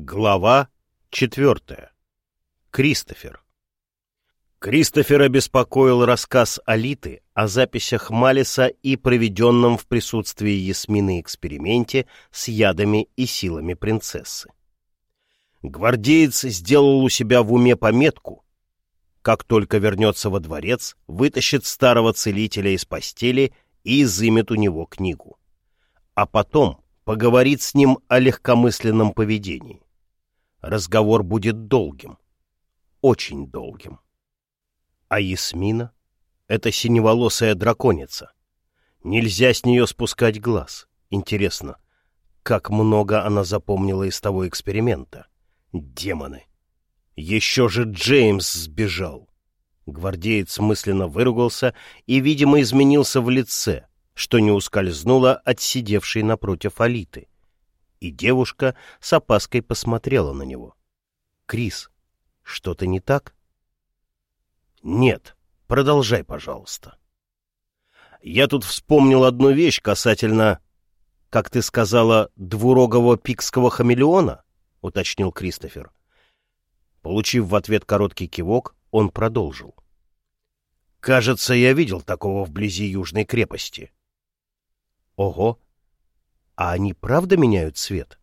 Глава четвертая. Кристофер. Кристофера беспокоил рассказ Алиты о записях Малиса и проведенном в присутствии Ясмины эксперименте с ядами и силами принцессы. Гвардеец сделал у себя в уме пометку. Как только вернется во дворец, вытащит старого целителя из постели и изымет у него книгу. А потом поговорит с ним о легкомысленном поведении разговор будет долгим. Очень долгим. А Ясмина — это синеволосая драконица. Нельзя с нее спускать глаз. Интересно, как много она запомнила из того эксперимента. Демоны! Еще же Джеймс сбежал. Гвардеец мысленно выругался и, видимо, изменился в лице, что не ускользнуло от сидевшей напротив Алиты — и девушка с опаской посмотрела на него. «Крис, что-то не так?» «Нет, продолжай, пожалуйста». «Я тут вспомнил одну вещь касательно, как ты сказала, двурогого пикского хамелеона», — уточнил Кристофер. Получив в ответ короткий кивок, он продолжил. «Кажется, я видел такого вблизи Южной крепости». «Ого! А они правда меняют цвет?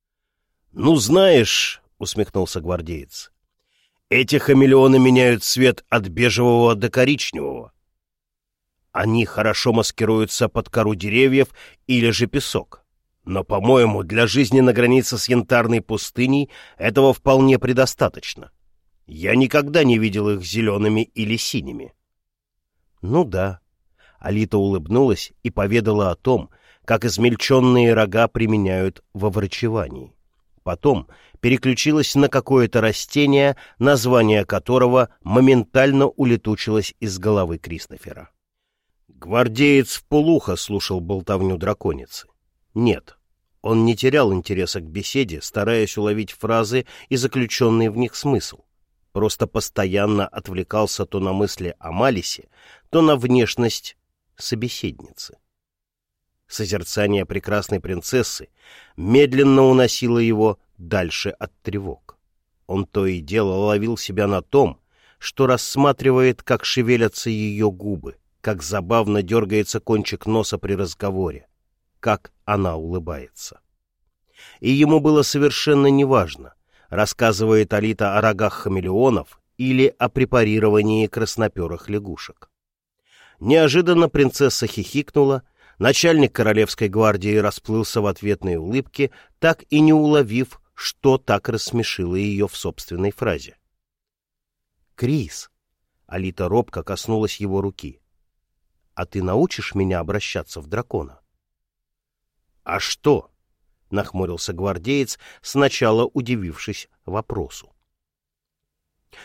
— Ну, знаешь, — усмехнулся гвардеец, — эти хамелеоны меняют цвет от бежевого до коричневого. Они хорошо маскируются под кору деревьев или же песок. Но, по-моему, для жизни на границе с янтарной пустыней этого вполне предостаточно. Я никогда не видел их зелеными или синими. — Ну да. Алита улыбнулась и поведала о том, как измельченные рога применяют во врачевании. Потом переключилась на какое-то растение, название которого моментально улетучилось из головы Кристофера. Гвардеец в полухо слушал болтовню драконицы. Нет, он не терял интереса к беседе, стараясь уловить фразы и заключенный в них смысл. Просто постоянно отвлекался то на мысли о Малисе, то на внешность собеседницы. Созерцание прекрасной принцессы медленно уносило его дальше от тревог. Он то и дело ловил себя на том, что рассматривает, как шевелятся ее губы, как забавно дергается кончик носа при разговоре, как она улыбается. И ему было совершенно неважно, рассказывает Алита о рогах хамелеонов или о препарировании красноперых лягушек. Неожиданно принцесса хихикнула Начальник Королевской гвардии расплылся в ответной улыбке, так и не уловив, что так рассмешило ее в собственной фразе. «Крис!» — Алита робко коснулась его руки. «А ты научишь меня обращаться в дракона?» «А что?» — нахмурился гвардеец, сначала удивившись вопросу.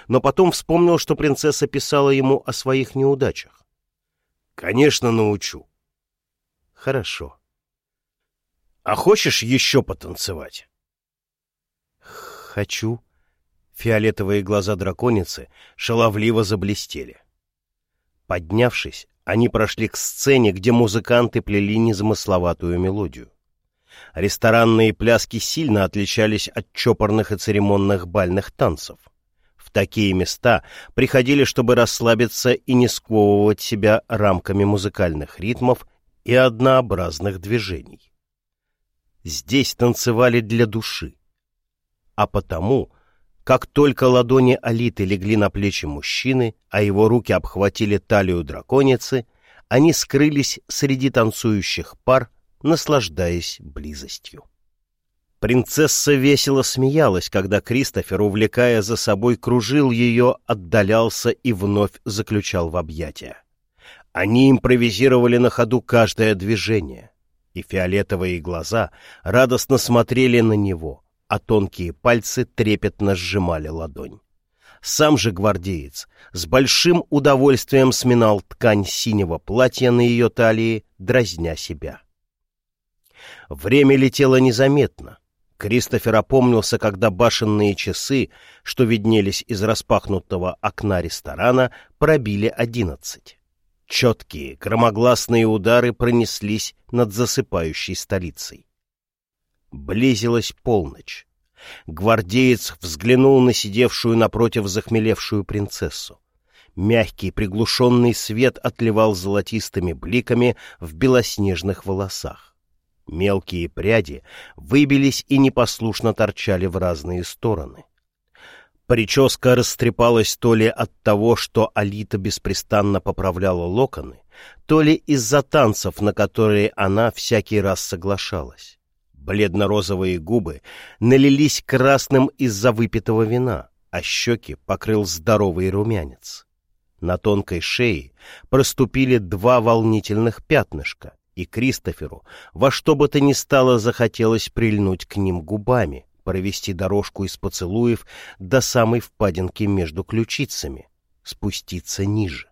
Но потом вспомнил, что принцесса писала ему о своих неудачах. «Конечно, научу. Хорошо. А хочешь еще потанцевать? Хочу. Фиолетовые глаза драконицы шаловливо заблестели. Поднявшись, они прошли к сцене, где музыканты плели незамысловатую мелодию. Ресторанные пляски сильно отличались от чопорных и церемонных бальных танцев. В такие места приходили, чтобы расслабиться и не сковывать себя рамками музыкальных ритмов и однообразных движений. Здесь танцевали для души. А потому, как только ладони Алиты легли на плечи мужчины, а его руки обхватили талию драконицы, они скрылись среди танцующих пар, наслаждаясь близостью. Принцесса весело смеялась, когда Кристофер, увлекая за собой, кружил ее, отдалялся и вновь заключал в объятия. Они импровизировали на ходу каждое движение, и фиолетовые глаза радостно смотрели на него, а тонкие пальцы трепетно сжимали ладонь. Сам же гвардеец с большим удовольствием сминал ткань синего платья на ее талии, дразня себя. Время летело незаметно. Кристофер опомнился, когда башенные часы, что виднелись из распахнутого окна ресторана, пробили одиннадцать. Четкие, громогласные удары пронеслись над засыпающей столицей. Близилась полночь. Гвардеец взглянул на сидевшую напротив захмелевшую принцессу. Мягкий приглушенный свет отливал золотистыми бликами в белоснежных волосах. Мелкие пряди выбились и непослушно торчали в разные стороны. Прическа растрепалась то ли от того, что Алита беспрестанно поправляла локоны, то ли из-за танцев, на которые она всякий раз соглашалась. Бледно-розовые губы налились красным из-за выпитого вина, а щеки покрыл здоровый румянец. На тонкой шее проступили два волнительных пятнышка, и Кристоферу во что бы то ни стало захотелось прильнуть к ним губами, провести дорожку из поцелуев до самой впадинки между ключицами, спуститься ниже.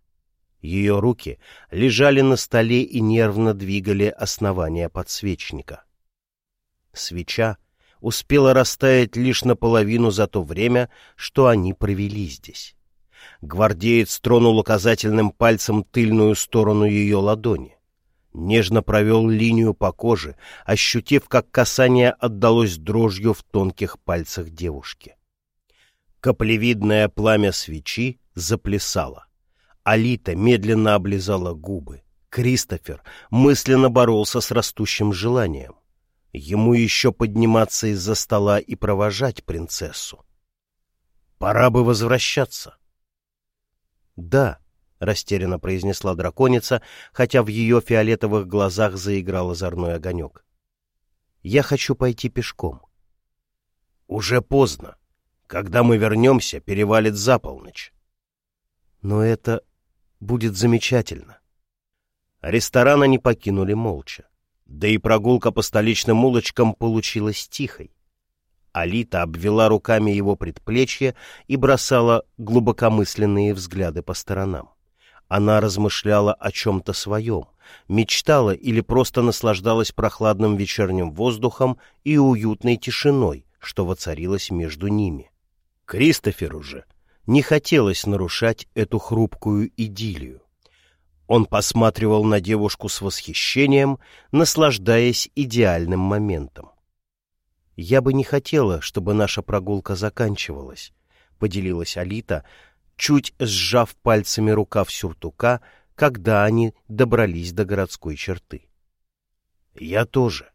Ее руки лежали на столе и нервно двигали основание подсвечника. Свеча успела растаять лишь наполовину за то время, что они провели здесь. Гвардеец тронул указательным пальцем тыльную сторону ее ладони. Нежно провел линию по коже, ощутив, как касание отдалось дрожью в тонких пальцах девушки. Каплевидное пламя свечи заплясало. Алита медленно облизала губы. Кристофер мысленно боролся с растущим желанием. Ему еще подниматься из-за стола и провожать принцессу. Пора бы возвращаться. Да, — растерянно произнесла драконица, хотя в ее фиолетовых глазах заиграл озорной огонек. «Я хочу пойти пешком». «Уже поздно. Когда мы вернемся, перевалит за полночь». «Но это будет замечательно». Ресторан они покинули молча. Да и прогулка по столичным улочкам получилась тихой. Алита обвела руками его предплечье и бросала глубокомысленные взгляды по сторонам. Она размышляла о чем-то своем, мечтала или просто наслаждалась прохладным вечерним воздухом и уютной тишиной, что воцарилось между ними. Кристоферу же не хотелось нарушать эту хрупкую идиллию. Он посматривал на девушку с восхищением, наслаждаясь идеальным моментом. «Я бы не хотела, чтобы наша прогулка заканчивалась», — поделилась Алита, чуть сжав пальцами рукав сюртука, когда они добрались до городской черты. «Я тоже».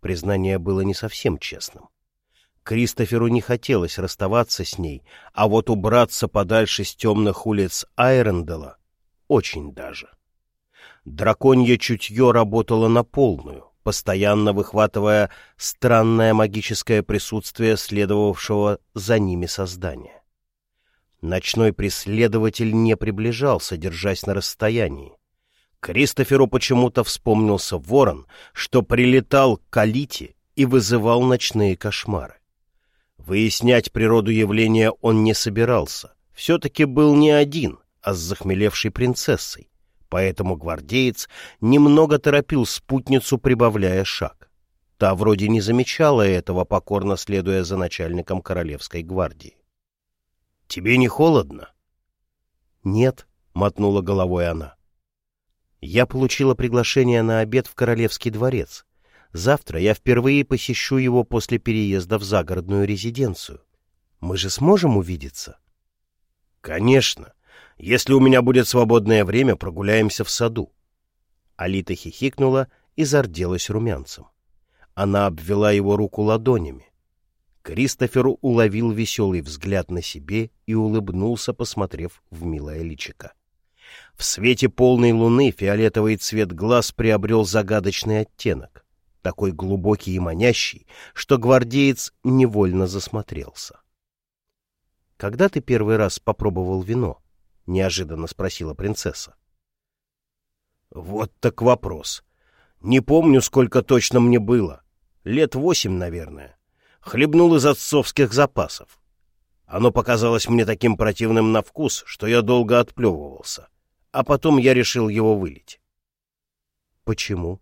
Признание было не совсем честным. Кристоферу не хотелось расставаться с ней, а вот убраться подальше с темных улиц Айрендела очень даже. Драконье чутье работало на полную, постоянно выхватывая странное магическое присутствие следовавшего за ними создания. Ночной преследователь не приближался, держась на расстоянии. Кристоферу почему-то вспомнился ворон, что прилетал к Алите и вызывал ночные кошмары. Выяснять природу явления он не собирался. Все-таки был не один, а с захмелевшей принцессой. Поэтому гвардеец немного торопил спутницу, прибавляя шаг. Та вроде не замечала этого, покорно следуя за начальником королевской гвардии. — Тебе не холодно? — Нет, — мотнула головой она. — Я получила приглашение на обед в королевский дворец. Завтра я впервые посещу его после переезда в загородную резиденцию. Мы же сможем увидеться? — Конечно. Если у меня будет свободное время, прогуляемся в саду. Алита хихикнула и зарделась румянцем. Она обвела его руку ладонями. Кристофер уловил веселый взгляд на себе и улыбнулся, посмотрев в милое личико. В свете полной луны фиолетовый цвет глаз приобрел загадочный оттенок, такой глубокий и манящий, что гвардеец невольно засмотрелся. — Когда ты первый раз попробовал вино? —— неожиданно спросила принцесса. «Вот так вопрос. Не помню, сколько точно мне было. Лет восемь, наверное. Хлебнул из отцовских запасов. Оно показалось мне таким противным на вкус, что я долго отплевывался. А потом я решил его вылить». «Почему?»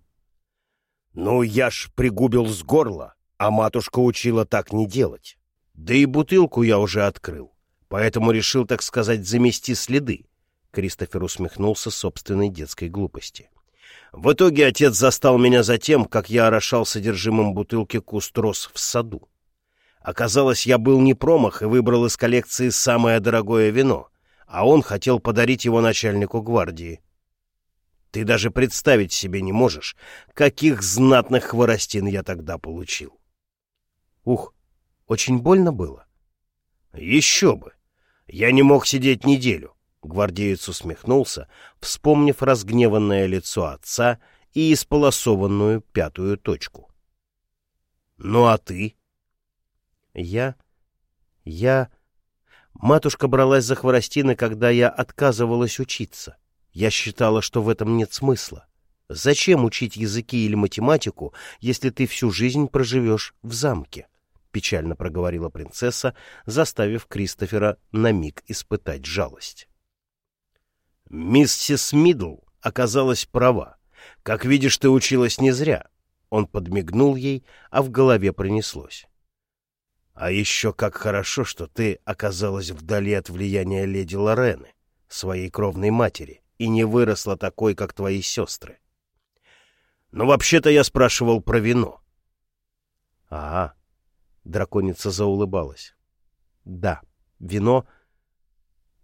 «Ну, я ж пригубил с горла, а матушка учила так не делать. Да и бутылку я уже открыл поэтому решил, так сказать, замести следы. Кристофер усмехнулся собственной детской глупости. В итоге отец застал меня за тем, как я орошал содержимым бутылки куст роз в саду. Оказалось, я был не промах и выбрал из коллекции самое дорогое вино, а он хотел подарить его начальнику гвардии. Ты даже представить себе не можешь, каких знатных хворостин я тогда получил. Ух, очень больно было. Еще бы! Я не мог сидеть неделю. Гвардеец усмехнулся, вспомнив разгневанное лицо отца и исполосованную пятую точку. «Ну а ты?» «Я... я...» Матушка бралась за хворостины, когда я отказывалась учиться. Я считала, что в этом нет смысла. Зачем учить языки или математику, если ты всю жизнь проживешь в замке? Печально проговорила принцесса, заставив Кристофера на миг испытать жалость. Миссис Мидл оказалась права. Как видишь, ты училась не зря. Он подмигнул ей, а в голове пронеслось. А еще как хорошо, что ты оказалась вдали от влияния леди Лорены, своей кровной матери, и не выросла такой, как твои сестры. Но вообще-то я спрашивал про вино. — Ага. Драконица заулыбалась. — Да, вино...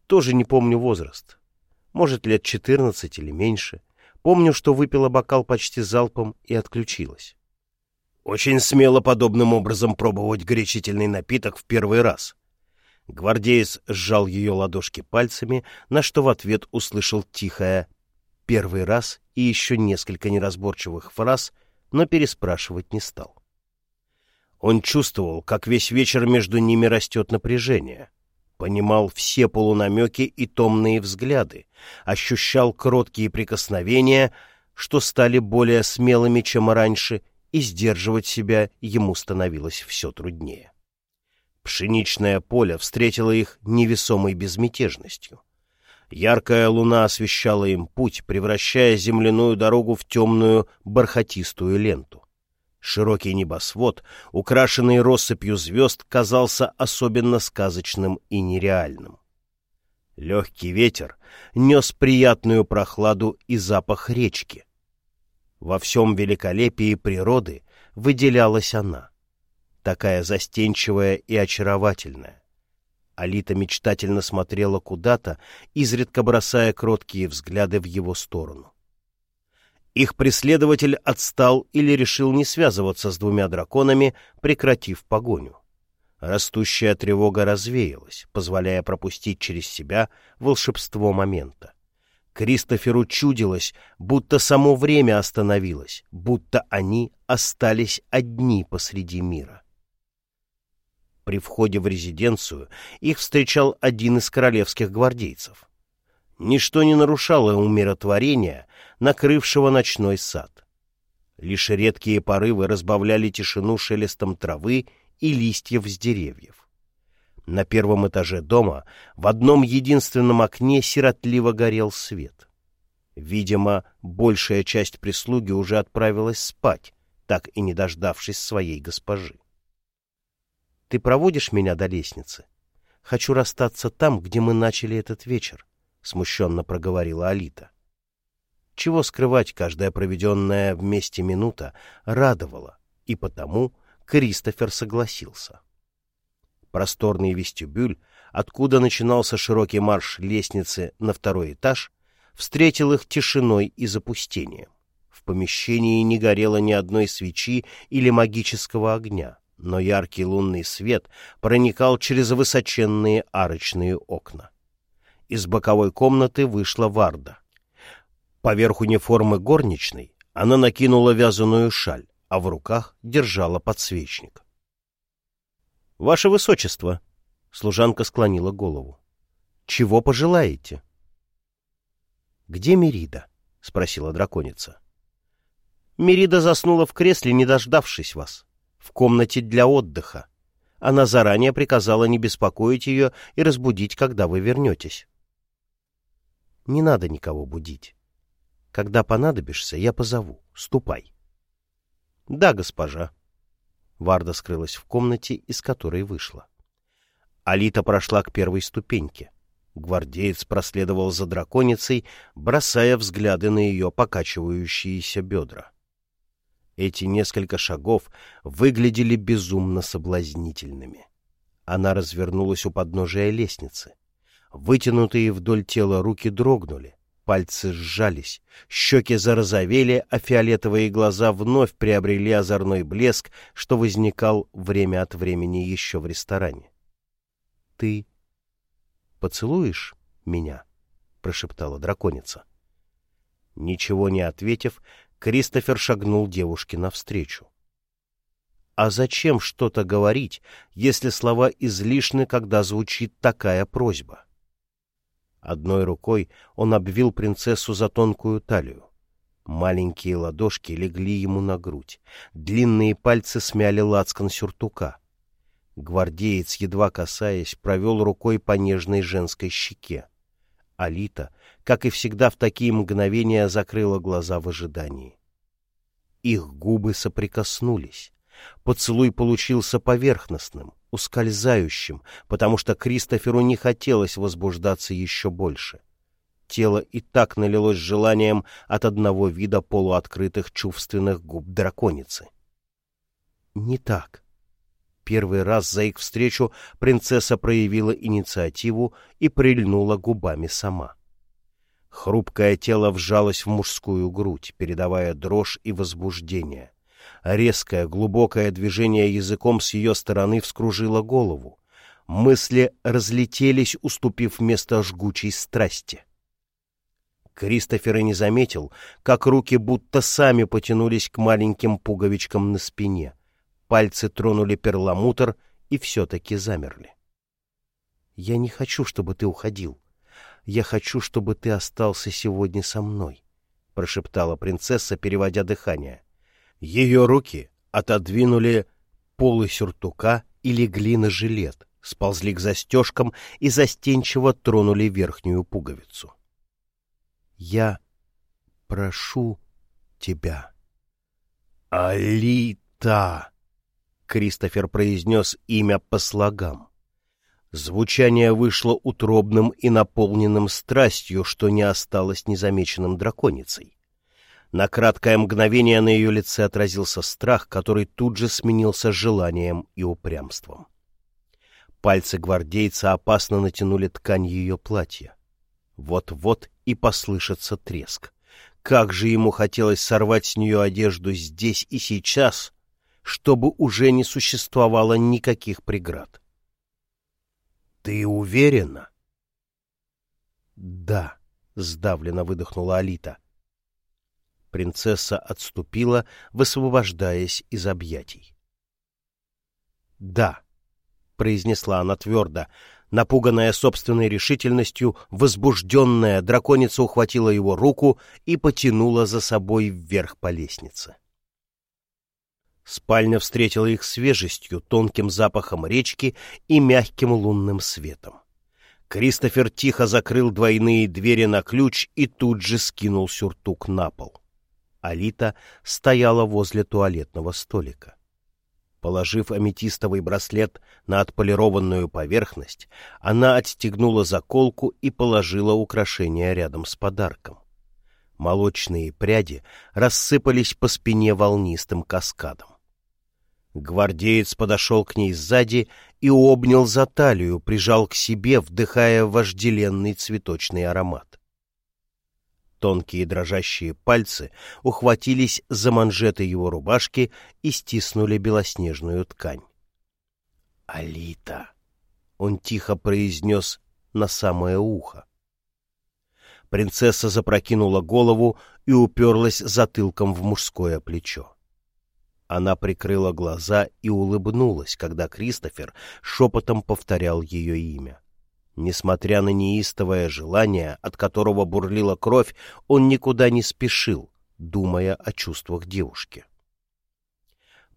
Тоже не помню возраст. Может, лет четырнадцать или меньше. Помню, что выпила бокал почти залпом и отключилась. Очень смело подобным образом пробовать горячительный напиток в первый раз. Гвардеец сжал ее ладошки пальцами, на что в ответ услышал тихое «первый раз» и еще несколько неразборчивых фраз, но переспрашивать не стал. Он чувствовал, как весь вечер между ними растет напряжение, понимал все полунамеки и томные взгляды, ощущал кроткие прикосновения, что стали более смелыми, чем раньше, и сдерживать себя ему становилось все труднее. Пшеничное поле встретило их невесомой безмятежностью. Яркая луна освещала им путь, превращая земляную дорогу в темную бархатистую ленту. Широкий небосвод, украшенный россыпью звезд, казался особенно сказочным и нереальным. Легкий ветер нес приятную прохладу и запах речки, во всем великолепии природы выделялась она, такая застенчивая и очаровательная. Алита мечтательно смотрела куда-то, изредка бросая кроткие взгляды в его сторону. Их преследователь отстал или решил не связываться с двумя драконами, прекратив погоню. Растущая тревога развеялась, позволяя пропустить через себя волшебство момента. Кристоферу чудилось, будто само время остановилось, будто они остались одни посреди мира. При входе в резиденцию их встречал один из королевских гвардейцев. Ничто не нарушало умиротворения, накрывшего ночной сад. Лишь редкие порывы разбавляли тишину шелестом травы и листьев с деревьев. На первом этаже дома в одном единственном окне сиротливо горел свет. Видимо, большая часть прислуги уже отправилась спать, так и не дождавшись своей госпожи. — Ты проводишь меня до лестницы? Хочу расстаться там, где мы начали этот вечер, — смущенно проговорила Алита. Чего скрывать, каждая проведенная вместе минута радовала, и потому Кристофер согласился. — просторный вестибюль, откуда начинался широкий марш лестницы на второй этаж, встретил их тишиной и запустением. В помещении не горело ни одной свечи или магического огня, но яркий лунный свет проникал через высоченные арочные окна. Из боковой комнаты вышла Варда. Поверх униформы горничной она накинула вязаную шаль, а в руках держала подсвечник. «Ваше Высочество!» — служанка склонила голову. «Чего пожелаете?» «Где Мерида?» — спросила драконица. «Мерида заснула в кресле, не дождавшись вас, в комнате для отдыха. Она заранее приказала не беспокоить ее и разбудить, когда вы вернетесь». «Не надо никого будить. Когда понадобишься, я позову. Ступай». «Да, госпожа», Варда скрылась в комнате, из которой вышла. Алита прошла к первой ступеньке. Гвардеец проследовал за драконицей, бросая взгляды на ее покачивающиеся бедра. Эти несколько шагов выглядели безумно соблазнительными. Она развернулась у подножия лестницы. Вытянутые вдоль тела руки дрогнули, пальцы сжались, щеки зарозовели, а фиолетовые глаза вновь приобрели озорной блеск, что возникал время от времени еще в ресторане. — Ты поцелуешь меня? — прошептала драконица. Ничего не ответив, Кристофер шагнул девушке навстречу. А зачем что-то говорить, если слова излишны, когда звучит такая просьба? — Одной рукой он обвил принцессу за тонкую талию. Маленькие ладошки легли ему на грудь. Длинные пальцы смяли лацкан сюртука. Гвардеец, едва касаясь, провел рукой по нежной женской щеке. Алита, как и всегда в такие мгновения, закрыла глаза в ожидании. Их губы соприкоснулись. Поцелуй получился поверхностным, ускользающим, потому что Кристоферу не хотелось возбуждаться еще больше. Тело и так налилось желанием от одного вида полуоткрытых чувственных губ драконицы. Не так. Первый раз за их встречу принцесса проявила инициативу и прильнула губами сама. Хрупкое тело вжалось в мужскую грудь, передавая дрожь и возбуждение — Резкое, глубокое движение языком с ее стороны вскружило голову. Мысли разлетелись, уступив место жгучей страсти. Кристофер и не заметил, как руки будто сами потянулись к маленьким пуговичкам на спине. Пальцы тронули перламутр и все-таки замерли. «Я не хочу, чтобы ты уходил. Я хочу, чтобы ты остался сегодня со мной», — прошептала принцесса, переводя дыхание. Ее руки отодвинули полы сюртука и легли на жилет, сползли к застежкам и застенчиво тронули верхнюю пуговицу. «Я прошу тебя». «Алита!» — Кристофер произнес имя по слогам. Звучание вышло утробным и наполненным страстью, что не осталось незамеченным драконицей. На краткое мгновение на ее лице отразился страх, который тут же сменился желанием и упрямством. Пальцы гвардейца опасно натянули ткань ее платья. Вот-вот и послышится треск. Как же ему хотелось сорвать с нее одежду здесь и сейчас, чтобы уже не существовало никаких преград. — Ты уверена? — Да, — сдавленно выдохнула Алита. — Принцесса отступила, высвобождаясь из объятий. «Да», — произнесла она твердо, напуганная собственной решительностью, возбужденная, драконица ухватила его руку и потянула за собой вверх по лестнице. Спальня встретила их свежестью, тонким запахом речки и мягким лунным светом. Кристофер тихо закрыл двойные двери на ключ и тут же скинул сюртук на пол. Алита стояла возле туалетного столика. Положив аметистовый браслет на отполированную поверхность, она отстегнула заколку и положила украшение рядом с подарком. Молочные пряди рассыпались по спине волнистым каскадом. Гвардеец подошел к ней сзади и обнял за талию, прижал к себе, вдыхая вожделенный цветочный аромат. Тонкие дрожащие пальцы ухватились за манжеты его рубашки и стиснули белоснежную ткань. «Алита!» — он тихо произнес на самое ухо. Принцесса запрокинула голову и уперлась затылком в мужское плечо. Она прикрыла глаза и улыбнулась, когда Кристофер шепотом повторял ее имя. Несмотря на неистовое желание, от которого бурлила кровь, он никуда не спешил, думая о чувствах девушки.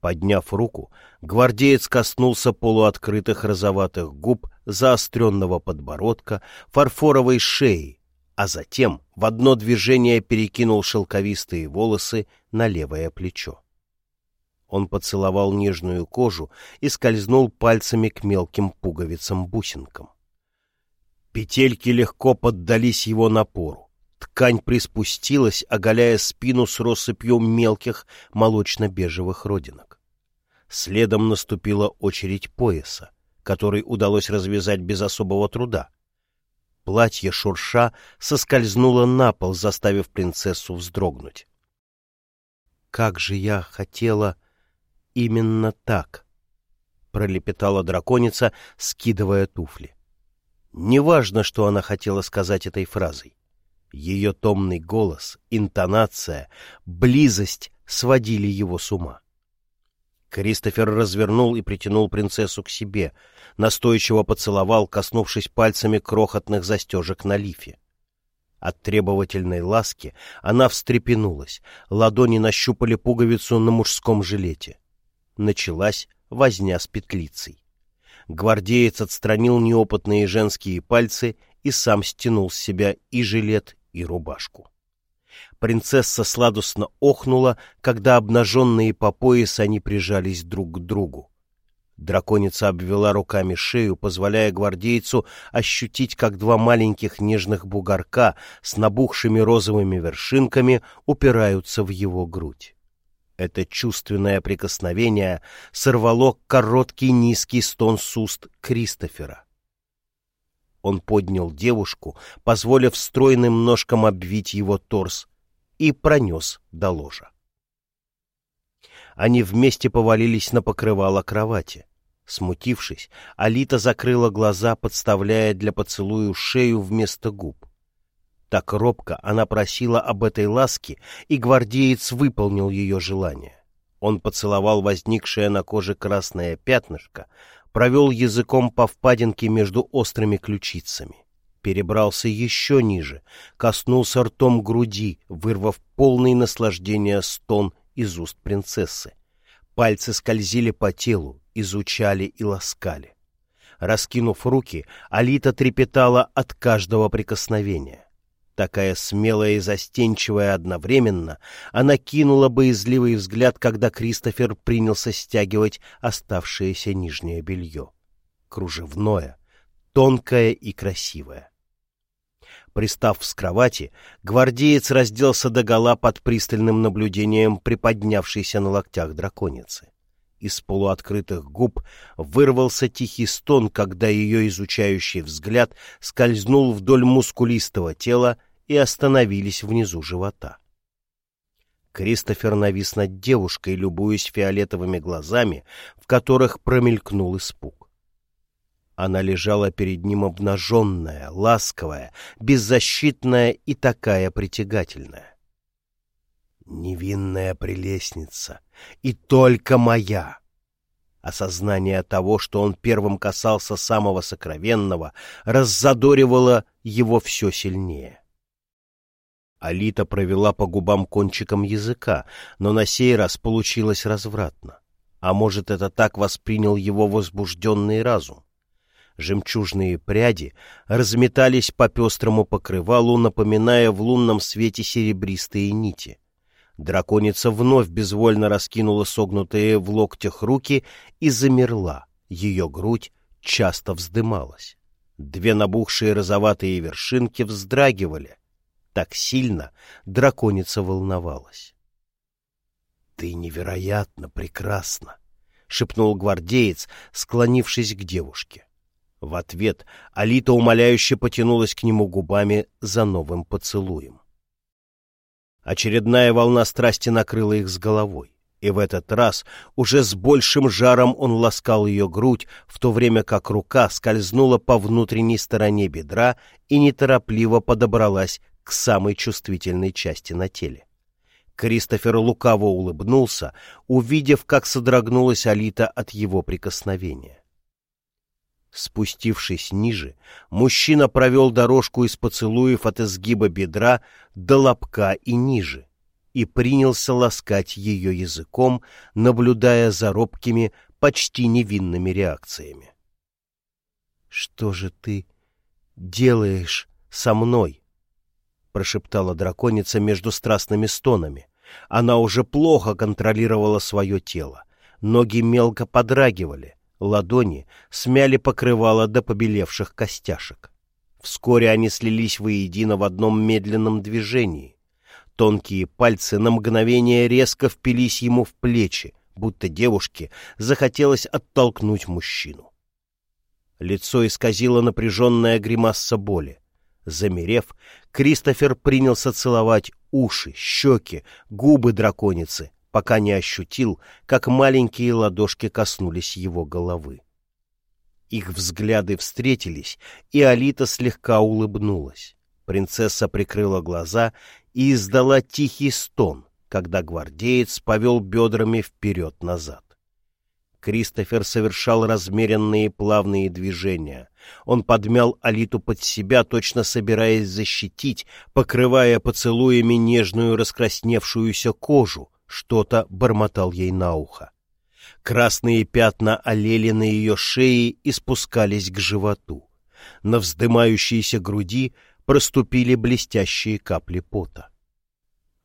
Подняв руку, гвардеец коснулся полуоткрытых розоватых губ, заостренного подбородка, фарфоровой шеи, а затем в одно движение перекинул шелковистые волосы на левое плечо. Он поцеловал нежную кожу и скользнул пальцами к мелким пуговицам-бусинкам. Петельки легко поддались его напору. Ткань приспустилась, оголяя спину с россыпью мелких молочно-бежевых родинок. Следом наступила очередь пояса, который удалось развязать без особого труда. Платье шурша соскользнуло на пол, заставив принцессу вздрогнуть. «Как же я хотела именно так!» — пролепетала драконица, скидывая туфли. Неважно, что она хотела сказать этой фразой. Ее томный голос, интонация, близость сводили его с ума. Кристофер развернул и притянул принцессу к себе, настойчиво поцеловал, коснувшись пальцами крохотных застежек на лифе. От требовательной ласки она встрепенулась, ладони нащупали пуговицу на мужском жилете. Началась возня с петлицей. Гвардеец отстранил неопытные женские пальцы и сам стянул с себя и жилет, и рубашку. Принцесса сладостно охнула, когда обнаженные по пояс они прижались друг к другу. Драконица обвела руками шею, позволяя гвардейцу ощутить, как два маленьких нежных бугорка с набухшими розовыми вершинками упираются в его грудь. Это чувственное прикосновение сорвало короткий низкий стон с уст Кристофера. Он поднял девушку, позволив стройным ножкам обвить его торс, и пронес до ложа. Они вместе повалились на покрывало кровати. Смутившись, Алита закрыла глаза, подставляя для поцелую шею вместо губ. Так робко она просила об этой ласке, и гвардеец выполнил ее желание. Он поцеловал возникшее на коже красное пятнышко, провел языком по впадинке между острыми ключицами. Перебрался еще ниже, коснулся ртом груди, вырвав полный наслаждения стон из уст принцессы. Пальцы скользили по телу, изучали и ласкали. Раскинув руки, Алита трепетала от каждого прикосновения. Такая смелая и застенчивая одновременно, она кинула боязливый взгляд, когда Кристофер принялся стягивать оставшееся нижнее белье. Кружевное, тонкое и красивое. Пристав с кровати, гвардеец разделся догола под пристальным наблюдением приподнявшейся на локтях драконицы. Из полуоткрытых губ вырвался тихий стон, когда ее изучающий взгляд скользнул вдоль мускулистого тела и остановились внизу живота. Кристофер навис над девушкой, любуясь фиолетовыми глазами, в которых промелькнул испуг. Она лежала перед ним обнаженная, ласковая, беззащитная и такая притягательная. Невинная прелестница, и только моя. Осознание того, что он первым касался самого сокровенного, раззадоривало его все сильнее. Алита провела по губам кончиком языка, но на сей раз получилось развратно. А может, это так воспринял его возбужденный разум? Жемчужные пряди разметались по пестрому покрывалу, напоминая в лунном свете серебристые нити. Драконица вновь безвольно раскинула согнутые в локтях руки и замерла. Ее грудь часто вздымалась. Две набухшие розоватые вершинки вздрагивали. Так сильно драконица волновалась. — Ты невероятно прекрасна! — шепнул гвардеец, склонившись к девушке. В ответ Алита умоляюще потянулась к нему губами за новым поцелуем. Очередная волна страсти накрыла их с головой, и в этот раз уже с большим жаром он ласкал ее грудь, в то время как рука скользнула по внутренней стороне бедра и неторопливо подобралась к самой чувствительной части на теле. Кристофер лукаво улыбнулся, увидев, как содрогнулась Алита от его прикосновения. Спустившись ниже, мужчина провел дорожку из поцелуев от изгиба бедра до лобка и ниже и принялся ласкать ее языком, наблюдая за робкими, почти невинными реакциями. — Что же ты делаешь со мной? — прошептала драконица между страстными стонами. Она уже плохо контролировала свое тело. Ноги мелко подрагивали — Ладони смяли покрывало до побелевших костяшек. Вскоре они слились воедино в одном медленном движении. Тонкие пальцы на мгновение резко впились ему в плечи, будто девушке захотелось оттолкнуть мужчину. Лицо исказило напряженная гримаса боли. Замерев, Кристофер принялся целовать уши, щеки, губы драконицы, пока не ощутил, как маленькие ладошки коснулись его головы. Их взгляды встретились, и Алита слегка улыбнулась. Принцесса прикрыла глаза и издала тихий стон, когда гвардеец повел бедрами вперед-назад. Кристофер совершал размеренные плавные движения. Он подмял Алиту под себя, точно собираясь защитить, покрывая поцелуями нежную раскрасневшуюся кожу, что-то бормотал ей на ухо. Красные пятна олели на ее шее и спускались к животу. На вздымающейся груди проступили блестящие капли пота.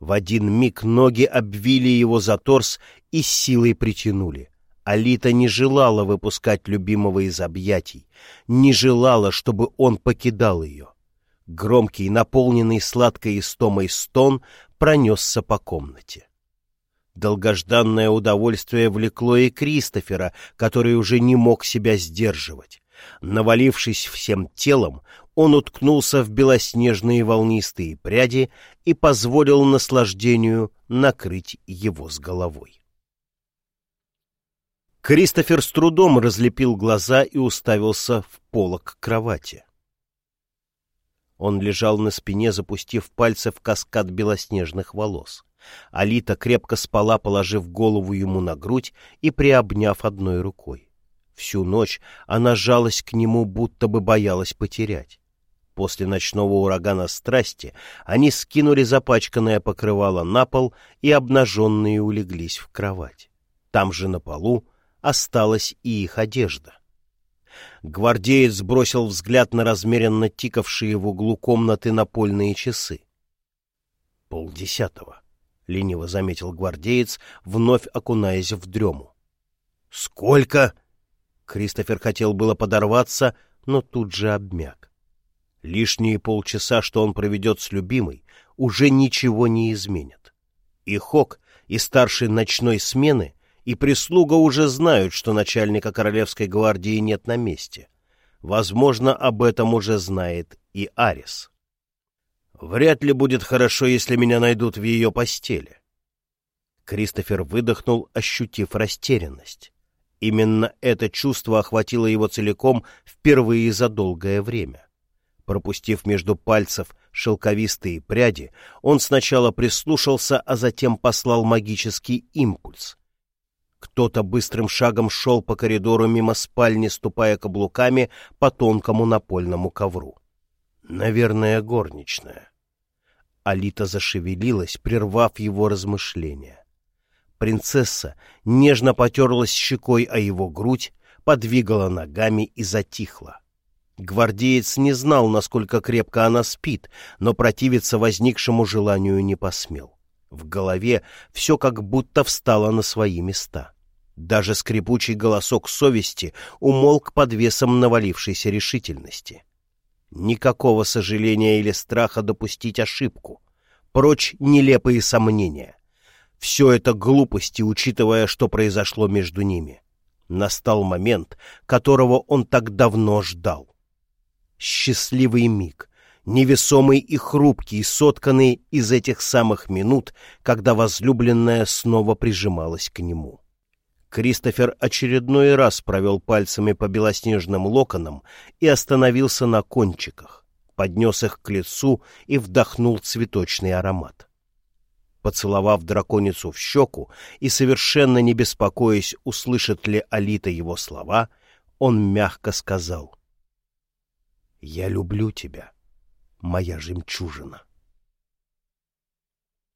В один миг ноги обвили его за торс и силой притянули. Алита не желала выпускать любимого из объятий, не желала, чтобы он покидал ее. Громкий, наполненный сладкой истомой стон пронесся по комнате. Долгожданное удовольствие влекло и Кристофера, который уже не мог себя сдерживать. Навалившись всем телом, он уткнулся в белоснежные волнистые пряди и позволил наслаждению накрыть его с головой. Кристофер с трудом разлепил глаза и уставился в полок кровати. Он лежал на спине, запустив пальцы в каскад белоснежных волос. Алита крепко спала, положив голову ему на грудь и приобняв одной рукой. Всю ночь она жалась к нему, будто бы боялась потерять. После ночного урагана страсти они скинули запачканное покрывало на пол и обнаженные улеглись в кровать. Там же на полу осталась и их одежда. Гвардеец бросил взгляд на размеренно тикавшие в углу комнаты напольные часы. — Полдесятого, — лениво заметил гвардеец, вновь окунаясь в дрему. — Сколько? Кристофер хотел было подорваться, но тут же обмяк. Лишние полчаса, что он проведет с любимой, уже ничего не изменят. И Хок, и старший ночной смены и прислуга уже знают, что начальника Королевской гвардии нет на месте. Возможно, об этом уже знает и Арис. Вряд ли будет хорошо, если меня найдут в ее постели. Кристофер выдохнул, ощутив растерянность. Именно это чувство охватило его целиком впервые за долгое время. Пропустив между пальцев шелковистые пряди, он сначала прислушался, а затем послал магический импульс. Кто-то быстрым шагом шел по коридору мимо спальни, ступая каблуками по тонкому напольному ковру. Наверное, горничная. Алита зашевелилась, прервав его размышления. Принцесса нежно потерлась щекой о его грудь, подвигала ногами и затихла. Гвардеец не знал, насколько крепко она спит, но противиться возникшему желанию не посмел. В голове все как будто встало на свои места. Даже скрипучий голосок совести умолк под весом навалившейся решительности. Никакого сожаления или страха допустить ошибку. Прочь нелепые сомнения. Все это глупости, учитывая, что произошло между ними. Настал момент, которого он так давно ждал. Счастливый миг, невесомый и хрупкий, сотканный из этих самых минут, когда возлюбленная снова прижималась к нему. Кристофер очередной раз провел пальцами по белоснежным локонам и остановился на кончиках, поднес их к лицу и вдохнул цветочный аромат. Поцеловав драконицу в щеку и совершенно не беспокоясь, услышит ли Алита его слова, он мягко сказал — «Я люблю тебя» моя жемчужина.